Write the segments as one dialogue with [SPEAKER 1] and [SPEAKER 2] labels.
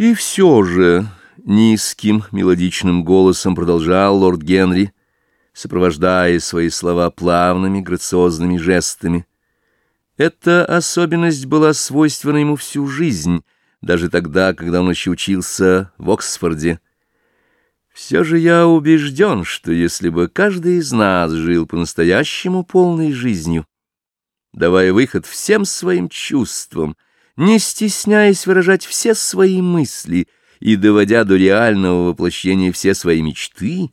[SPEAKER 1] И все же низким мелодичным голосом продолжал лорд Генри, сопровождая свои слова плавными грациозными жестами. Эта особенность была свойственна ему всю жизнь, даже тогда, когда он еще учился в Оксфорде. Все же я убежден, что если бы каждый из нас жил по-настоящему полной жизнью, давая выход всем своим чувствам, не стесняясь выражать все свои мысли и доводя до реального воплощения все свои мечты,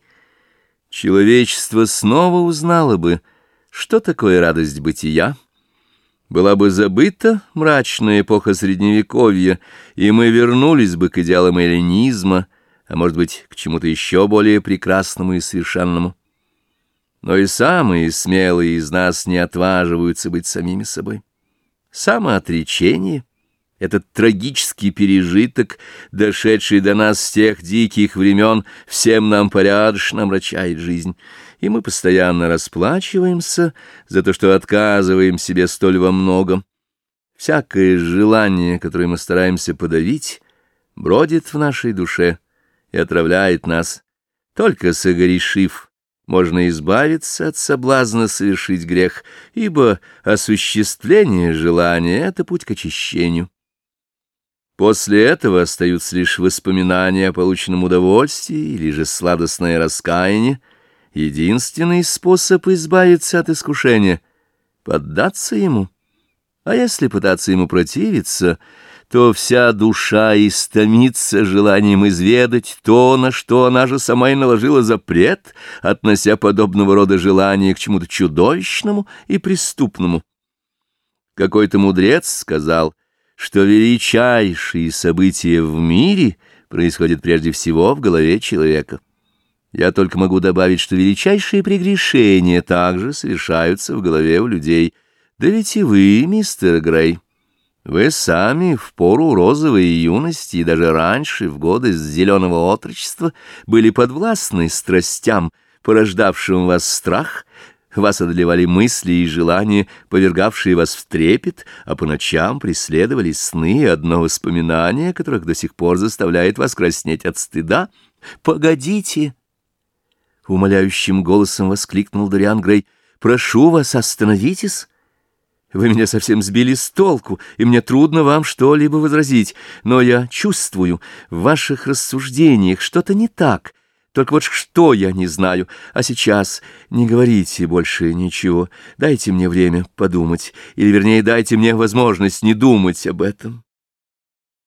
[SPEAKER 1] человечество снова узнало бы, что такое радость бытия, была бы забыта мрачная эпоха Средневековья, и мы вернулись бы к идеалам эллинизма, а может быть, к чему-то еще более прекрасному и совершенному. Но и самые смелые из нас не отваживаются быть самими собой. Самоотречение — этот трагический пережиток, дошедший до нас с тех диких времен, всем нам порядочно омрачает жизнь, и мы постоянно расплачиваемся за то, что отказываем себе столь во многом. Всякое желание, которое мы стараемся подавить, бродит в нашей душе и отравляет нас. Только согрешив, можно избавиться от соблазна совершить грех, ибо осуществление желания — это путь к очищению. После этого остаются лишь воспоминания о полученном удовольствии или же сладостное раскаяние. Единственный способ избавиться от искушения — поддаться ему. А если пытаться ему противиться, то вся душа истомится желанием изведать то, на что она же сама и наложила запрет, относя подобного рода желания к чему-то чудовищному и преступному. Какой-то мудрец сказал — что величайшие события в мире происходят прежде всего в голове человека. Я только могу добавить, что величайшие прегрешения также совершаются в голове у людей. Да ведь и вы, мистер Грей, вы сами в пору розовой юности и даже раньше, в годы зеленого отрочества, были подвластны страстям, порождавшим вас страх, вас одолевали мысли и желания, повергавшие вас в трепет, а по ночам преследовали сны и одно воспоминание, которых до сих пор заставляет вас краснеть от стыда. «Погодите!» — умоляющим голосом воскликнул Дориан Грей. «Прошу вас, остановитесь!» Вы меня совсем сбили с толку, и мне трудно вам что-либо возразить, но я чувствую, в ваших рассуждениях что-то не так, только вот что я не знаю. А сейчас не говорите больше ничего. Дайте мне время подумать. Или, вернее, дайте мне возможность не думать об этом.